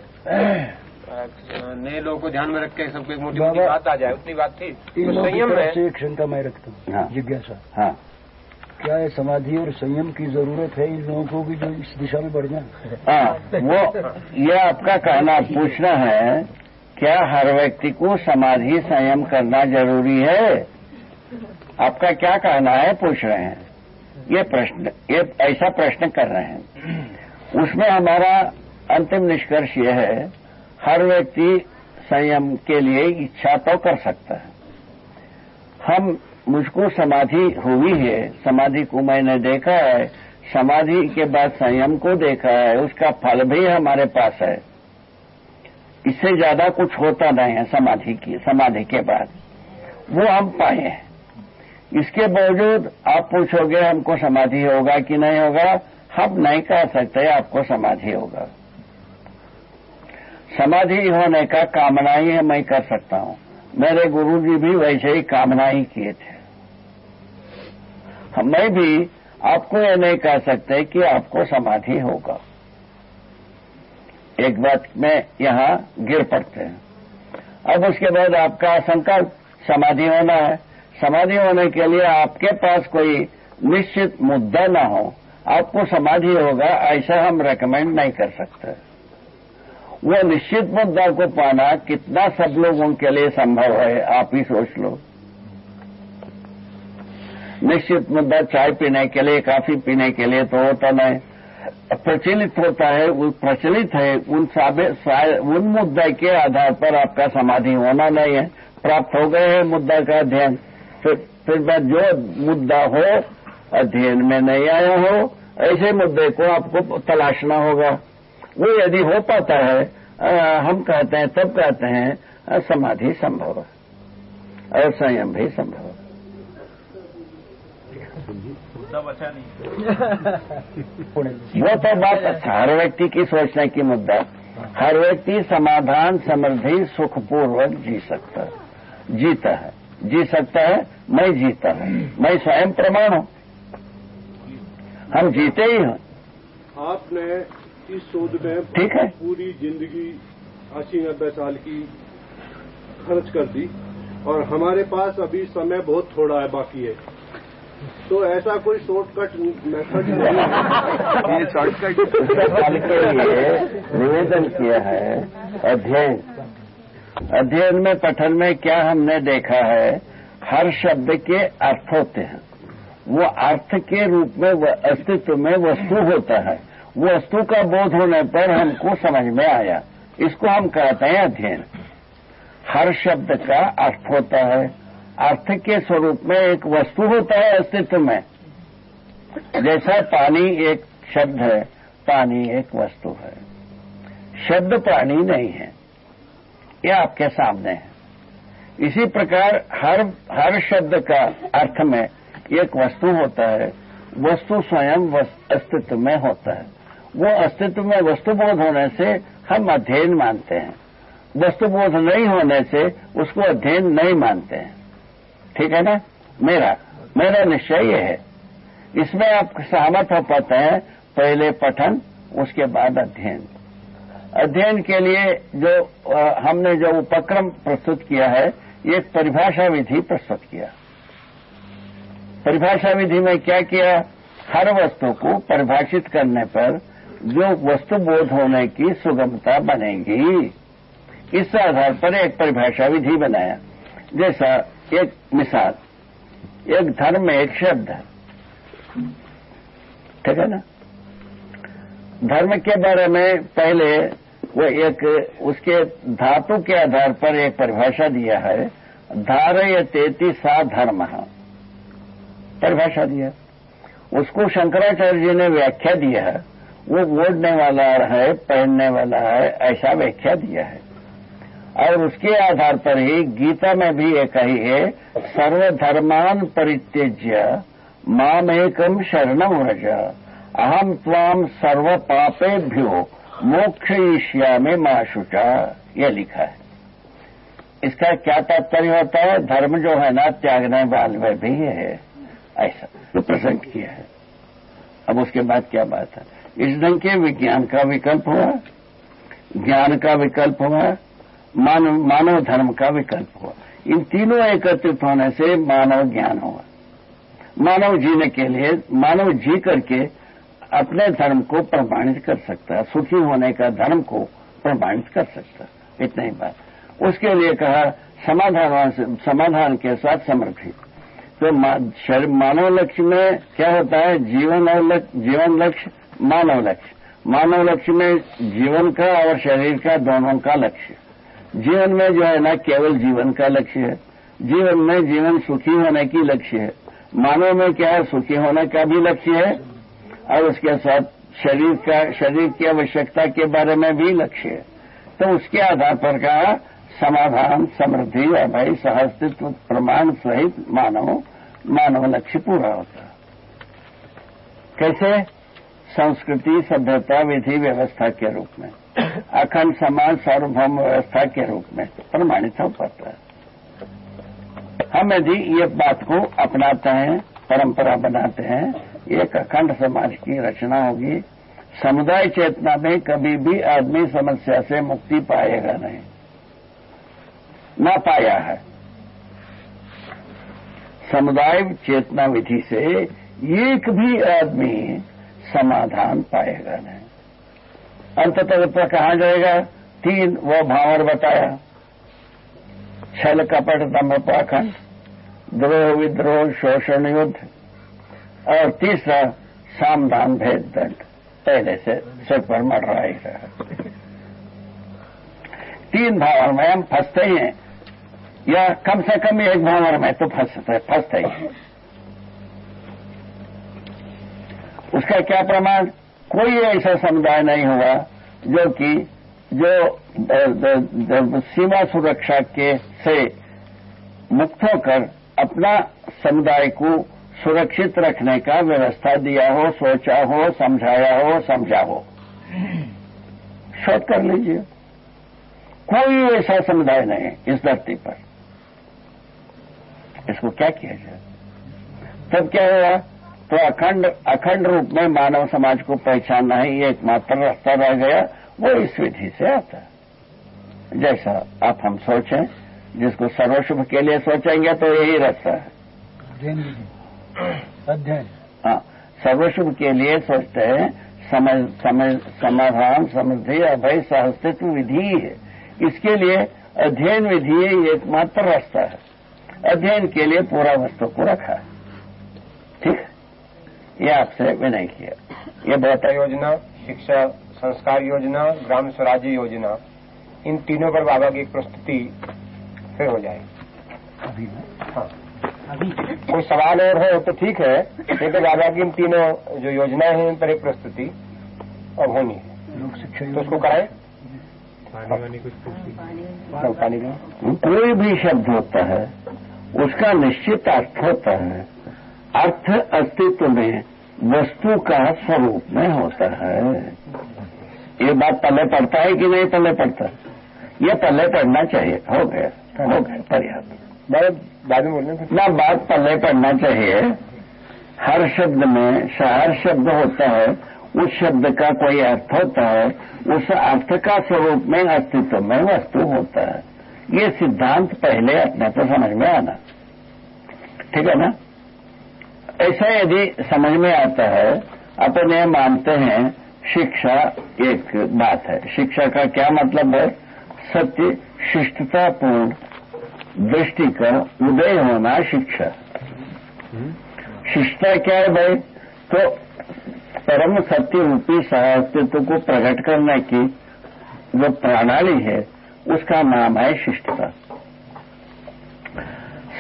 नए लोगों को ध्यान में रख के सबको एक मोटी मोटी बात आ जाए उतनी बात थी। तो संयम में शंका मैं रखता हूँ हाँ। जिज्ञासा। हाँ। क्या है समाधि और संयम की ज़रूरत है इन लोगों को भी जो इस दिशा में बढ़ना है, वो, ये आपका कहना, पूछना है, क्या हर व्यक्ति को समाधि, संयम करना ज़रूरी है? आपका क्या कहना है, पूछ रहे हैं। ये प्रश्न, ये ऐसा प्रश्न कर रहे हैं। उसमें हमारा अंतिम निष्कर्ष यह है, हर व्यक्ति संयम के लिए इच्छा तो कर सकता है। हम मुझको समाधि हुई है, समाधि को मैंने देखा है, समाधि के बाद संयम को देखा है, उसका फल भी हमारे पास है। इससे ज़्यादा कुछ होता नहीं है समाधि की, समाधि के बाद। वो हम पाए हैं। इसके बावजूद आप पूछोगे, हमको समाधि होगा कि नहीं होगा? हम नहीं कह सकते, आपको समाधि होगा। समाधि होने का कामना ही मैं कर सकता हूँ। मेरे गुरु जी भी वैसे ही कामना ही किए थे। मैं भी आपको ये नहीं कह सकते कि आपको समाधि होगा। एक बात में यहाँ गिर पड़ते हैं। अब उसके बाद आपका संकल्प समाधि होना है। समाधि होने के लिए आपके पास कोई निश्चित मुद्दा ना हो। आपको समाधि होगा, ऐसा हम रेकमेंड नहीं कर सकते। वो निश्चित मुद्दा को पाना कितना सब लोगों के लिए संभव है, आप ही सोच लो। निश्चित मुद्दा चाय पीने के लिए, काफ़ी पीने के लिए तो होता नहीं। प्रचलित होता है, वो प्रचलित है, उन उन मुद्दे के आधार पर आपका समाधि होना नहीं है। प्राप्त हो गए हैं मुद्दा का अध्ययन। फिर फिर जो मुद्दा हो, अध्ययन में नहीं आया हो, ऐसे मुद्दे को आपको तलाशना होगा। वो यदि हो पाता है अ, हम कहते हैं तब कहते हैं समाधि संभव है। और संयम भी संभव है। वो तो बात अच्छा हर व्यक्ति की सोचने की मुद्दा हर व्यक्ति समाधान समृद्धि सुखपूर्वक जी सकता है। जीता है। जी सकता है मैं जीता हूँ। मैं स्वयं प्रमाण हूँ। हम जीते ही हैं। आपने इस शोध में ठीक है। पूरी ज़िंदगी अस्सी नब्बे साल की खर्च कर दी। और हमारे पास अभी समय बहुत थोड़ा है बाकी है। तो ऐसा कोई शॉर्टकट मेथड नहीं है। ये शॉर्टकट के लिए निवेदन किया है अध्ययन। अध्ययन में पठन में क्या हमने देखा है हर शब्द के अर्थ होते हैं। वो अर्थ के रूप में अस्तित्व में वस्तु होता है। वस्तु का बोध होने पर हमको समझ में आया। इसको हम कहते हैं अध्ययन। हर शब्द का अर्थ होता है। अर्थ के स्वरूप में एक वस्तु होता है अस्तित्व में। जैसा पानी एक शब्द है, पानी एक वस्तु है। शब्द प्राणी नहीं है। यह आपके सामने है। इसी प्रकार हर हर शब्द का अर्थ में एक वस्तु होता है। वस्तु स्वयं अस्तित्व में होता है। वो अस्तित्व में वस्तुबोध होने से हम अध्ययन मानते हैं। वस्तुबोध नहीं होने से उसको अध्ययन नहीं मानते हैं। ठीक है ना? मेरा मेरा निश्चय ये है। इसमें आप सहमत हो पाते हैं पहले पठन उसके बाद अध्ययन। अध्ययन के लिए जो अ, हमने जो उपक्रम प्रस्तुत किया है एक परिभाषा विधि प्रस्तुत किया। परिभाषा विधि में क्या किया? हर वस्तु को परिभाषित करने पर जो वस्तु बोध होने की सुगमता बनेगी। इस आधार पर एक परिभाषा विधि बनाया। जैसा एक मिसाल, एक धर्म में एक शब्द है। ठीक है ना? धर्म के बारे में पहले वो एक, उसके धातु के आधार पर एक परिभाषा दिया है। धारय तेती सा धर्म। परिभाषा दिया। उसको शंकराचार्य जी ने व्याख्या दिया है। वो बोलने वाला है, पढ़ने वाला है, ऐसा व्याख्या दिया है। और उसके आधार पर ही गीता में भी ये कही है, सर्वधर्मान परित्यज्य माम एकम शरणम व्रज। अहम त्वाम सर्व पापेभ्यो मोक्ष ईशिया में माशुचा यह लिखा है। इसका क्या तात्पर्य होता है? धर्म जो है ना, त्यागने वाले भी है। ऐसा तो प्रसंग किया है। अब उसके बाद क्या बात है? इस ढंग के विज्ञान का विकल्प हुआ, ज्ञान का विकल्प हुआ मानव धर्म का विकल्प हुआ। इन तीनों एकत्रित होने से मानव ज्ञान हुआ। मानव जीने के लिए, मानव जी करके अपने धर्म को प्रमाणित कर सकता है, सुखी होने का धर्म को प्रमाणित कर सकता है। इतना ही बात। उसके लिए कहा, समाधान समाधान के साथ समृद्धि तो मानव लक्ष्य में क्या होता है? जीवन और लक्ष्य, जीवन लक्ष्य। मानव लक्ष्य। मानव लक्ष्य में जीवन का और शरीर का दोनों का लक्ष्य। जीवन में जो है ना, केवल जीवन का लक्ष्य है। जीवन में जीवन सुखी होने की लक्ष्य है। मानव में क्या है, सुखी होने का भी लक्ष्य है और उसके साथ शरीर का, शरीर की आवश्यकता के बारे में भी लक्ष्य है। तो उसके आधार पर कहा समाधान, समृद्धि अभय सहस्तित्व प्रमाण सहित मानव मानव लक्ष्य पूरा होता कैसे? संस्कृति, सभ्यता, विधि, व्यवस्था के रूप में। अखंड समाज, सार्वभौम व्यवस्था के रूप में प्रमाणित हो पाता है। हम यदि ये बात को अपनाते हैं, परंपरा बनाते हैं, एक अखंड समाज की रचना होगी, समुदाय चेतना में कभी भी आदमी समस्या से मुक्ति पाएगा नहीं। ना पाया है। समुदाय चेतना विधि से एक भी आदमी समाधान पाएगा नहीं अंततः तो कहा जाएगा तीन वो भावर बताया। छल कपट दम्भ पाखंड, द्रोह विद्रोह, शोषण युद्ध, और तीसरा सामधान भेद दंड। पहले से सिर पर मर रहा ही। तीन भावर में हम फंसते ही हैं। या कम से कम एक भावर में तो फंसते फंसते ही हैं। उसका क्या प्रमाण? कोई ऐसा समुदाय नहीं हुआ जो कि जो सीमा सुरक्षा के से मुक्त होकर अपना समुदाय को सुरक्षित रखने का व्यवस्था दिया हो, सोचा हो, समझाया हो, समझा हो। शोध कर लीजिए। कोई ऐसा समुदाय नहीं इस धरती पर। इसको क्या किया जाए? तब क्या हुआ? तो अखंड अखंड रूप में मानव समाज को पहचानना ही एकमात्र रास्ता रह गया। वो इस विधि से आता है। जैसा आप हम सोचें जिसको सर्वशुभ के लिए सोचेंगे तो यही रास्ता है। अध्ययन हाँ सर्वशुभ के लिए सोचते हैं समझ समझ समाधान समृद्धि अभय सहस्तित्व विधि है इसके लिए अध्ययन विधि एकमात्र रास्ता है। अध्ययन के लिए पूरा वस्तु को रखा है। ये आपसे विनय किया। ये बेहतर योजना शिक्षा संस्कार योजना ग्राम स्वराज्य योजना इन तीनों पर बाबा की प्रस्तुति फिर हो जाएगी। अभी हाँ। कोई सवाल और हो तो ठीक है नहीं तो बाबा की इन तीनों जो योजनाएँ हैं इन पर एक प्रस्तुति अब होनी है। लोक शिक्षा तो उसको कराएँ? पानी कुछ पूछिए। पानी कोई भी शब्द होता है उसका निश्चित अर्थ होता है अर्थ अस्तित्व में वस्तु का स्वरूप में होता है। ये बात पहले पढ़ता है कि नहीं पहले पढ़ता ये पहले पढ़ना चाहिए। हो गया हो गया पर्याप्त। बाद में बोलने ना बात पहले पढ़ना चाहिए। हर शब्द में हर शब्द होता है उस शब्द का कोई अर्थ होता है उस अर्थ का स्वरूप में अस्तित्व में वस्तु होता है। ये सिद्धांत पहले अपने को समझ में आना। ठीक है ना? ऐसा यदि समझ में आता है, अपन ये मानते हैं, शिक्षा एक बात है। शिक्षा का क्या मतलब है? सत्य, शिष्टतापूर्ण दृष्टि का उदय होना शिक्षा। शिष्टता क्या है भाई? तो परम सत्य रूपी अस्तित्व को प्रकट करने की जो प्रणाली है, उसका नाम है शिष्टता।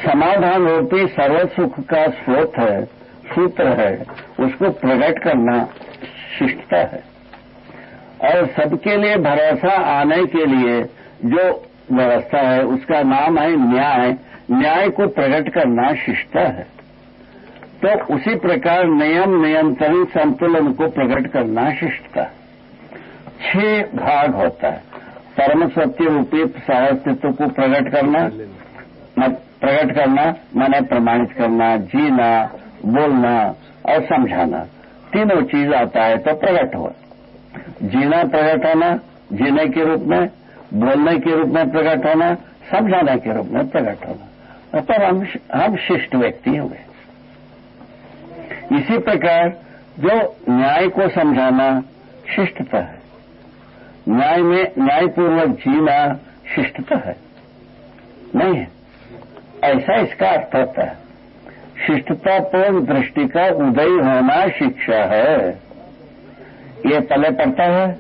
समाधान रूपी सर्व सुख का स्रोत है, सूत्र है, उसको प्रकट करना शिष्टता है। और सबके लिए भरोसा आने के लिए जो व्यवस्था है, उसका नाम है न्याय। न्याय को प्रकट करना शिष्टता है। तो उसी प्रकार नियम नियंत्रण संतुलन को प्रकट करना शिष्टता। छह भाग होता है। परम सत्य रूपी साहित्व को प्रकट करना प्रकट करना, माने प्रमाणित करना, जीना, बोलना और समझाना। तीनों चीज़ आता है तो प्रकट हुआ जीना प्रकट होना, जीने के रूप में, बोलने के रूप में प्रकट होना, समझाने के रूप में प्रकट होना। पर हम हम शिष्ट व्यक्ति हुए इसी प्रकार जो न्याय को समझाना शिष्टता है। न्याय में न्यायपूर्वक जीना शिष्टता है। नहीं है। ऐसा इसका अर्थ होता है। शिष्टतापूर्ण दृष्टि का उदय होना शिक्षा है। ये पहले पड़ता है?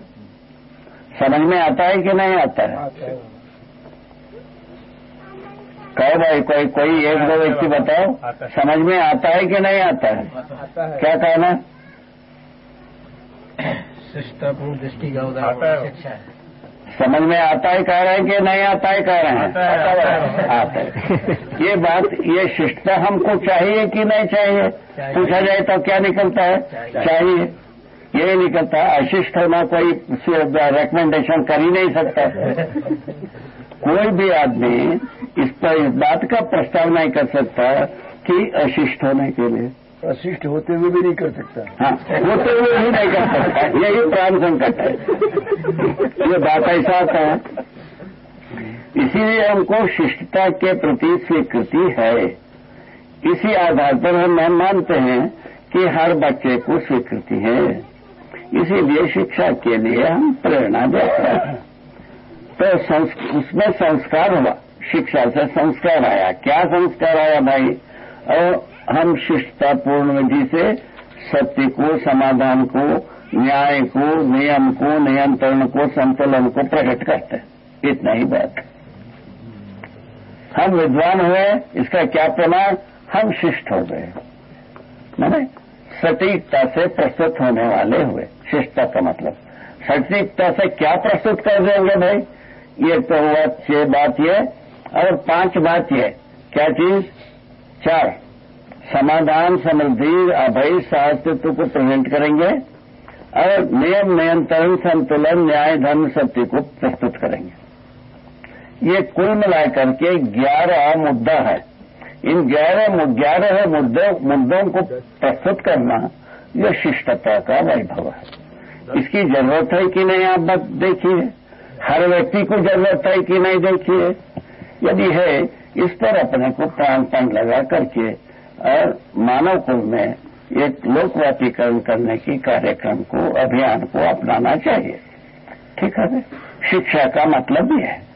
समझ में आता है कि नहीं आता है? कहो भाई कोई कोई एक दो व्यक्ति बताओ समझ में आता है कि नहीं आता है? क्या कहना शिष्टापूर्ण दृष्टि का उदाहरण शिक्षा है। समझ में आता है कह रहे हैं कि नहीं आता है कह रहे हैं। आता है। ये बात ये शिष्टता हमको चाहिए कि नहीं चाहिए? पूछा जाए तो क्या निकलता है? चाहिए। ये निकलता। है अशिष्ट होना कोई रिकमेंडेशन कर ही नहीं सकता। कोई भी आदमी इस पर इस बात का प्रस्ताव नहीं कर सकता कि अशिष्ट होने के लिए। अशिष्ट होते हुए भी नहीं कर सकता। हाँ होते हुए भी नहीं कर सकता। यही प्राण संकट है। ये बात ऐसा आता है। इसीलिए हमको शिष्टता के प्रति स्वीकृति है। इसी आधार पर हम मानते हैं कि हर बच्चे को स्वीकृति है। इसीलिए शिक्षा के लिए हम प्रेरणा देते हैं। तो उसमें संस्कार हुआ। शिक्षा से संस्कार आया। क्या संस्कार आया भाई? और हम शिष्टतापूर्ण विधि से सत्य को, समाधान को, न्याय को, नियम को, नियंत्रण को, संतुलन को प्रकट करते हैं। इतना ही बात। हम विद्वान हुए इसका क्या प्रमाण? हम शिष्ट हो गए। मैंने सटीकता से प्रस्तुत होने वाले हुए। शिष्टता का मतलब। सटीकता से क्या प्रस्तुत कर देंगे भाई? ये तो हुआ, छह बात ये। और पाँच बात ये। क्या चीज़? चार। समाधान समृद्धि अभय साहस्तित्व को प्रेजेंट करेंगे। और नियम नियंत्रण संतुलन न्याय धर्म सत्य को प्रस्तुत करेंगे। ये कुल मिलाकर के ग्यारह मुद्दा है। इन ग्यारह ग्यारह मुद्दों मुद्दों को प्रस्तुत करना यह शिष्टता का वैभव है। इसकी ज़रूरत है कि नहीं आप बात, देखिए। हर व्यक्ति को ज़रूरत है कि नहीं देखिए। यदि है, इस पर अपने को प्राणपण लगा करके, और मानव कुल में एक लोकवातीकरण करने की कार्यक्रम को, अभियान को अपनाना चाहिए। ठीक है शिक्षा का मतलब भी है।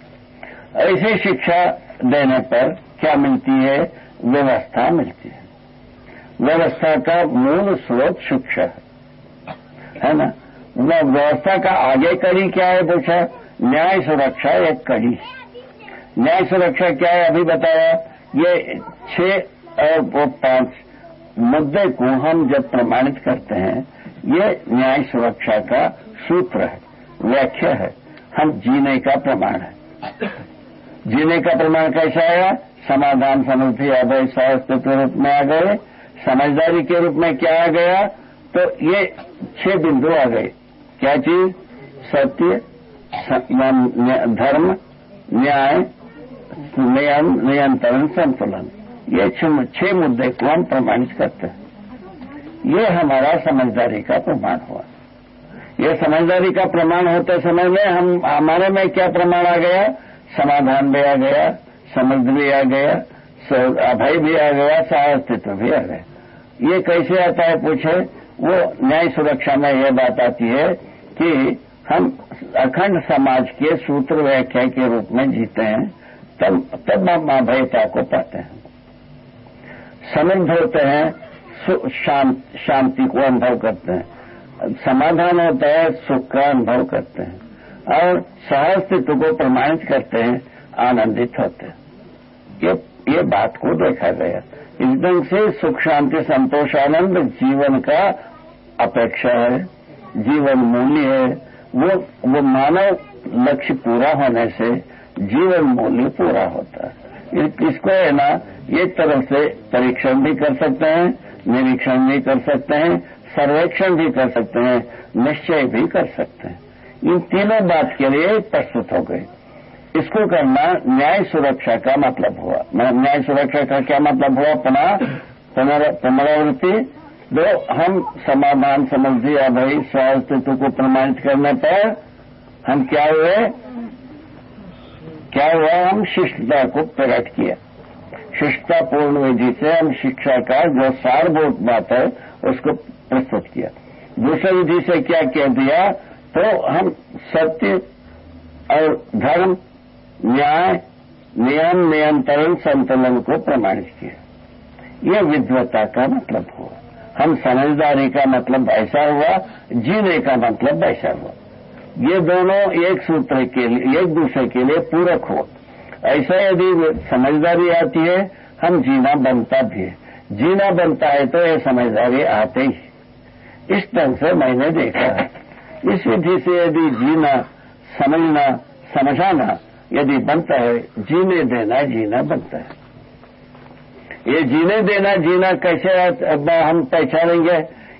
ऐसे शिक्षा देने पर क्या मिलती है? व्यवस्था मिलती है। व्यवस्था का मूल स्रोत शिक्षा है। है ना? व्यवस्था का आगे कड़ी क्या है पूछा? न्याय सुरक्षा एक कड़ी न्याय सुरक्षा क्या है? अभी बताया। ये छह और वो पाँच मुद्दे को हम जब प्रमाणित करते हैं, ये न्याय सुरक्षा का सूत्र है, व्याख्या है। हम जीने का प्रमाण है। जीने का प्रमाण कैसा आया समाधान समृद्धि अभय स्वास्थ्य के रूप में आ गए। समझदारी के रूप में क्या आ गया? तो ये छह बिंदु आ गए। क्या चीज़? सत्य धर्म, न्याय, नियम, नियंत्रण, संतुलन। ये छह मुद्दे को हम प्रमाणित करते हैं। ये हमारा समझदारी का प्रमाण हुआ। ये समझदारी का प्रमाण होते समय में हम हमारे में क्या प्रमाण आ गया? समाधान भी आ गया, समझ भी आ गया अभय भी आ गया साहस्तित्व भी आ गया। ये कैसे आता है पूछे? वो न्याय सुरक्षा में यह बात आती है कि हम अखंड समाज के सूत्र व्याख्या के रूप में जीते हैं, तब तब हम अभयता को पाते हैं। समृद्ध होते हैं शांति को अनुभव करते हैं। समाधान होता है, सुख का अनुभव करते हैं। और सहअस्तित्व को प्रमाणित करते हैं, आनंदित होते हैं। ये ये बात को देखा गया। ढंग से सुख, शांति, संतोष, आनंद, जीवन का अपेक्षा है, जीवन मूल्य है। वो वो मानव लक्ष्य पूरा होने से जीवन मूल्य पूरा होता है। इस- इसको है ना, एक तरह से परीक्षण भी कर सकते हैं, निरीक्षण भी कर सकते हैं, सर्वेक्षण भी कर सकते हैं, निश्चय भी कर सकते हैं। इन तीनों बात के लिए प्रस्तुत हो गए। इसको करना न्याय सुरक्षा का मतलब हुआ। न्याय सुरक्षा का क्या मतलब हुआ? पुनः पुनरावृत्ति। दो हम समाधान समझ दिया भाई स्वास्थ्य को प्रमाणित करने पर हम क्या हुए? क्या हुआ? हम शिष्टता को प्रकट किया। शिष्टतापूर्ण विधि से हम शिक्षा का जो सारभूत बात है, उसको प्रस्तुत किया। दूसरी विधि से क्या कह दिया? तो हम सत्य और धर्म, न्याय, नियम, नियंत्रण, संतुलन को प्रमाणित किया। यह विद्वता का मतलब हुआ। हम समझदारी का मतलब ऐसा हुआ, जीने का मतलब ऐसा हुआ। ये दोनों एक सूत्र के लिए, एक दूसरे के लिए पूरक हो। ऐसा यदि समझदारी आती है, हम जीना बनता भी है। जीना बनता है तो ये समझदारी आते ही। इस ढंग से मैंने देखा है। इस विधि से यदि जीना समझना समझाना यदि बनता है जीने देना जीना बनता है। ये जीने देना जीना कैसे हम पहचानेंगे?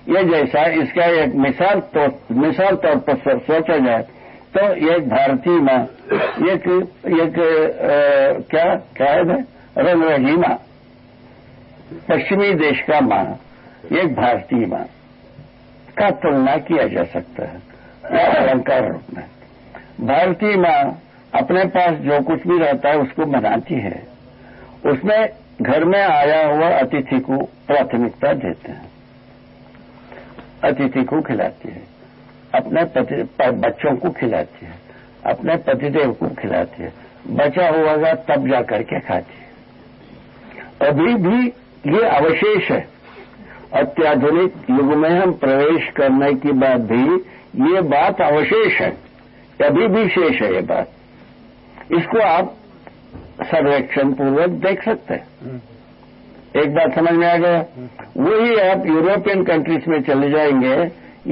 ये जैसा इसका एक मिसाल तो मिसाल तौर पर सोचा जाए तो एक भारतीय माँ एक एक अ, क्या क्या है रंगरही माँ पश्चिमी देश का माँ एक भारतीय माँ का तुलना किया जा सकता है। अलंकार रूप में भारतीय माँ अपने पास जो कुछ भी रहता है, उसको बनाती है। उसमें घर में आया हुआ अतिथि को प्राथमिकता देते हैं। अतिथि को खिलाती है। अपने पति, बच्चों को खिलाती है। अपने पतिदेव को खिलाती है। बचा हुआ का तब जा करके खाती है। अभी भी ये अवशेष है। अत्याधुनिक युग में हम प्रवेश करने के बाद भी ये बात अवशेष है अभी भी शेष है ये बात। इसको आप सर्वेक्षण पूर्वक देख सकते हैं। एक बात समझ में आ गया? वही आप यूरोपियन कंट्रीज़ में चले जाएँगे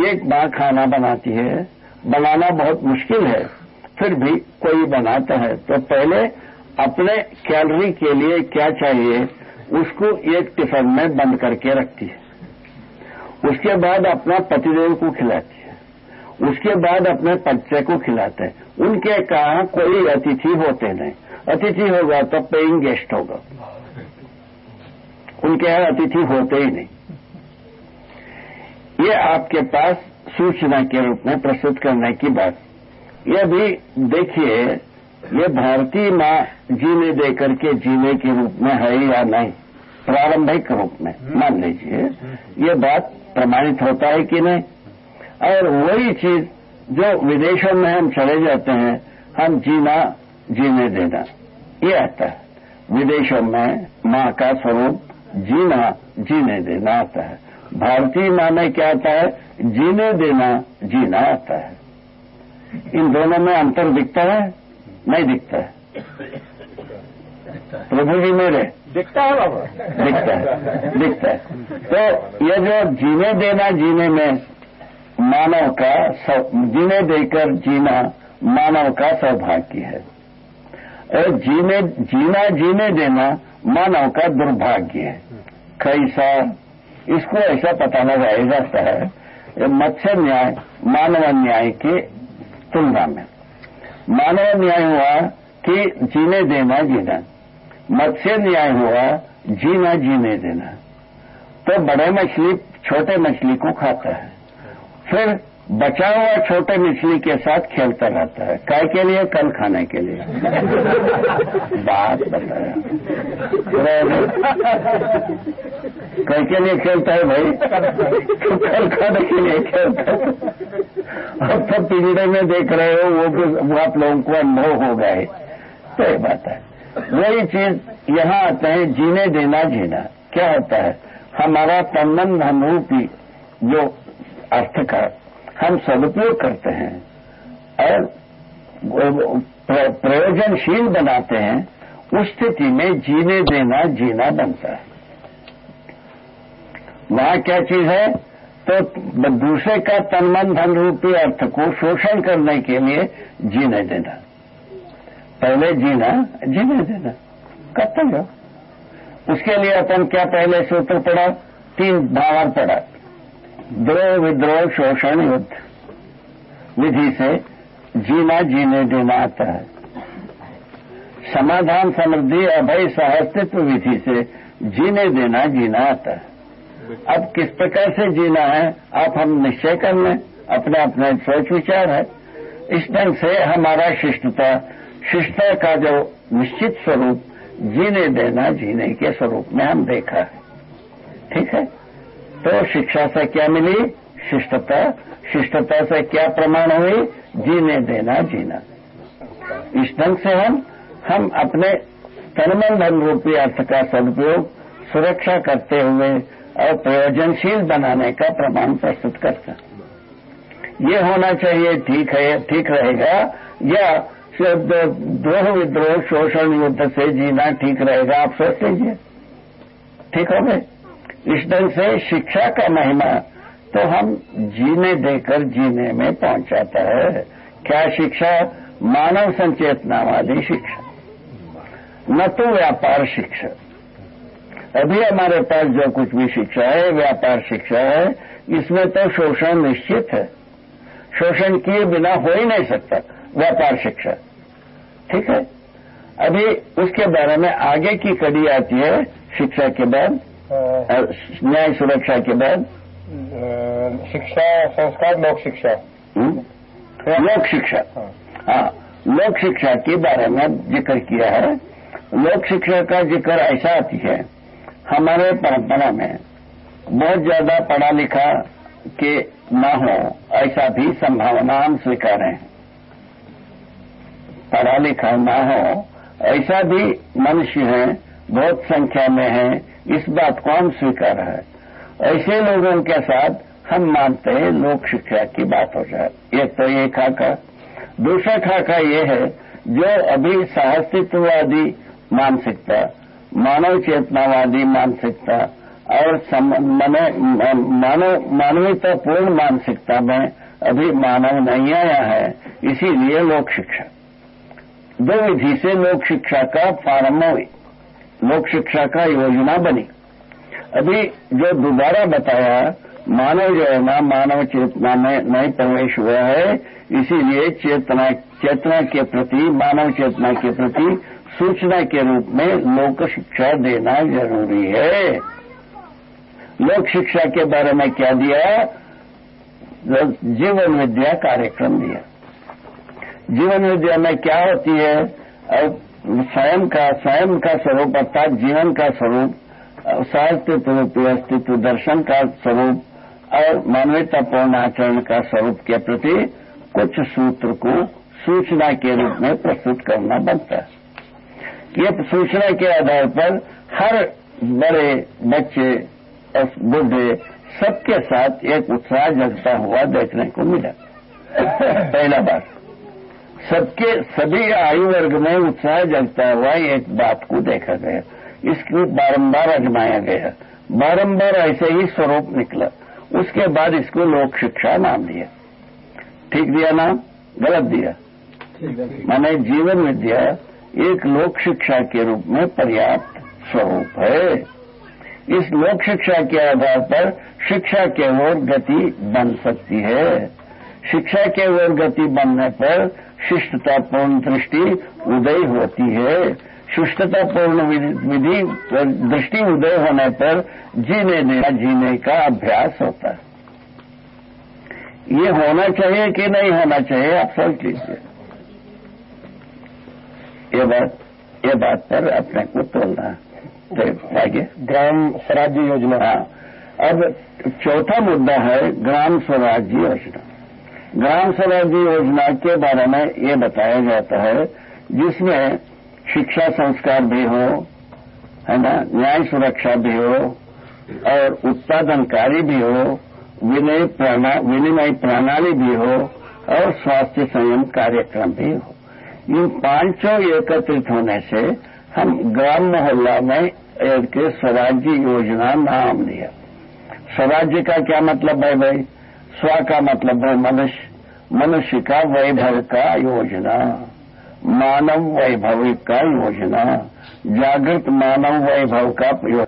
एक माँ खाना बनाती है। बनाना बहुत मुश्किल है फिर भी कोई बनाता है। तो पहले अपने कैलोरी के लिए क्या चाहिए उसको एक टिफ़िन में बंद करके रखती है। उसके बाद अपना पतिदेव को खिलाती है। उसके बाद अपने बच्चे को खिलाते हैं। उनके कहा कोई अतिथि होते नहीं। अतिथि होगा तो पेइंग गेस्ट होगा। उनके यहाँ अतिथि होते ही नहीं। ये आपके पास सूचना के रूप में प्रस्तुत करने की बात। ये भी देखिए, ये भारतीय माँ जीने देकर के जीने के रूप में है या नहीं? प्रारंभिक रूप में, मान लीजिए। ये बात प्रमाणित होता है कि नहीं? और वही चीज़ जो विदेशों में हम चले जाते हैं हम जीना जीने देना। ये आता है। विदेशों में माँ का स्वरूप जीना जीने देना आता है। भारतीय माँ में क्या आता है? जीने देना जीना आता है। इन दोनों में अंतर दिखता है? नहीं दिखता है। प्रभु जी मेरे। दिखता है बाबा। दिखता है। दिखता है। तो ये जो जीने देना जीने में मानव का जीने देकर जीना मानव का सौभाग्य है। और जीने, जीना जीने देना मानव का दुर्भाग्य है। कैसा इसको ऐसा पता लगाया जाता है मत्स्य न्याय, मानव न्याय के तुलना में। मानव न्याय हुआ कि जीने देना जीना। मत्स्य न्याय हुआ जीना जीने देना। तो बड़े मछली, छोटे मछली को खाता है। फिर बचा हुआ छोटे मछली के साथ खेलता रहता है। काय के लिए? कल खाने के लिए। बात बताया। काय के लिए खेलता है भाई? तो कल खाने के लिए खेलता है। अब तो पिंजरे में देख रहे हो वो भी वो आप लोगों को अनुभव हो गए। तो ये बात है। वही चीज़ यहाँ आते हैं जीने देना जीना। क्या होता है? हमारा तन्मन धनरूपी जो अर्थ का हम सदुपयोग करते हैं और प्रयोजनशील बनाते हैं, उस स्थिति में जीने देना जीना बनता है। वहाँ क्या चीज़ है? तो दूसरे का तनमन धन रूपी अर्थ को शोषण करने के लिए जीने देना। पहले जीना, जीने देना। कर्तव्य। उसके लिए अपन क्या पहले सूत्र पढ़ा? तीन भावार पढ़ा। द्रोह विद्रोह शोषण युद्ध। विधि से जीना जीने देना आता है। समाधान समृद्धि अभय सहस्तित्व विधि से जीने देना जीना आता है। अब किस प्रकार से जीना है, आप हम निश्चय कर लें। अपने अपने सोच विचार है। इस ढंग से हमारा शिष्टता शिष्टता का जो निश्चित स्वरूप, जीने देना जीने के स्वरूप में हम देखा है। ठीक है? तो शिक्षा से क्या मिली? शिष्टता। शिष्टता से क्या प्रमाण हुई? जीने देना, जीना। इस ढंग से हम हम अपने तनमन धन रूपी अर्थ का सदुपयोग सुरक्षा करते हुए और प्रयोजनशील बनाने का प्रमाण प्रस्तुत करते हैं। ये होना चाहिए, ठीक है, ठीक रहेगा। या द्रोह विद्रोह, शोषण युद्ध से जीना ठीक रहेगा, आप सोच लीजिए। ठीक हो गए? इस ढंग से शिक्षा का महिमा तो हम जीने देकर जीने में पहुंचाता है। क्या शिक्षा? मानव संचेतनावादी शिक्षा। न तो व्यापार शिक्षा। अभी हमारे पास जो कुछ भी शिक्षा है, व्यापार शिक्षा है, इसमें तो शोषण निश्चित है। शोषण किए बिना हो ही नहीं सकता व्यापार शिक्षा। ठीक है? अभी उसके बारे में आगे की कड़ी आती है शिक्षा के बाद। न्याय सुरक्षा के बाद? शिक्षा संस्कार लोक शिक्षा। लोक शिक्षा। हाँ। लोक शिक्षा के बारे में ज़िक्र किया है। लोक शिक्षा का ज़िक्र ऐसा आती है हमारे परंपरा में बहुत ज़्यादा पढ़ा लिखा के न हो ऐसा भी संभावना हम स्वीकार हैं। पढ़ा लिखा न हो ऐसा भी मनुष्य है बहुत संख्या में है इस बात को हम स्वीकार है। ऐसे लोगों के साथ हम मानते हैं लोक शिक्षा की बात हो जाए। एक तो ये खाका। दूसरा खाका ये है, जो अभी साहसित्ववादी मानसिकता, मानव चेतनावादी मानसिकता और मानव मानवीयतापूर्ण मानसिकता में अभी मानव नहीं आया है, इसीलिए लोक शिक्षा। दो विधि से लोक शिक्षा का प्रारंभ लोक शिक्षा का योजना बनी। अभी जो दोबारा बताया, मानव जो है ना, मानव चेतना में नहीं प्रवेश हुआ है, इसीलिए चेतना चेतना के प्रति, मानव चेतना के प्रति सूचना के रूप में लोक शिक्षा देना ज़रूरी है। लोक शिक्षा के बारे में क्या दिया? जीवन विद्या कार्यक्रम दिया। जीवन विद्या में क्या होती है? अब स्वयं का स्वयं का स्वरूप अर्थात जीवन का स्वरूप साहित्व रूपी अस्तित्व दर्शन का स्वरूप और मानवीयतापूर्ण आचरण का स्वरूप के प्रति कुछ सूत्र को सूचना के रूप में प्रस्तुत करना बनता है। ये सूचना के आधार पर हर बड़े बच्चे और बुढ़े सबके साथ एक उत्साह जगता हुआ देखने को मिला। पहला बार सबके सभी आयु वर्ग में उत्साह जगता हुआ एक बात को देखा गया। इसको बारंबार अजमाया गया। बारंबार ऐसे ही स्वरूप निकला। उसके बाद इसको लोक शिक्षा नाम दिया। ठीक दिया नाम गलत दिया। माने जीवन विद्या एक लोक शिक्षा के रूप में पर्याप्त स्वरूप है। इस लोक शिक्षा के आधार पर शिक्षा के ओर गति बन सकती है। शिक्षा के ओर गति बनने पर शिष्टतापूर्ण दृष्टि उदय होती है। शिष्टतापूर्ण विधि दृष्टि उदय होने पर जीने देना जीने का अभ्यास होता है। ये होना चाहिए कि नहीं होना चाहिए आप सोच लीजिए। ये बात ये बात पर अपने को तोलना तो आगे। ग्राम स्वराज्य योजना। हाँ। अब चौथा मुद्दा है ग्राम स्वराज्य योजना। ग्राम स्वराज्य योजना के बारे में ये बताया जाता है, जिसमें शिक्षा संस्कार भी हो, है ना, न्याय सुरक्षा भी हो, और उत्पादनकारी भी हो विनिमय प्रणाली भी हो, और स्वास्थ्य संयम कार्यक्रम भी हो। इन पाँचों एकत्रित होने से हम ग्राम मोहल्ला में एक स्वराज्य योजना नाम दिया स्वराज्य का क्या मतलब है भाई? स्व का मतलब है मनुष्य। मनुष्य का वैभव का योजना। मानव वैभव का योजना। जागृत मानव वैभव का योजना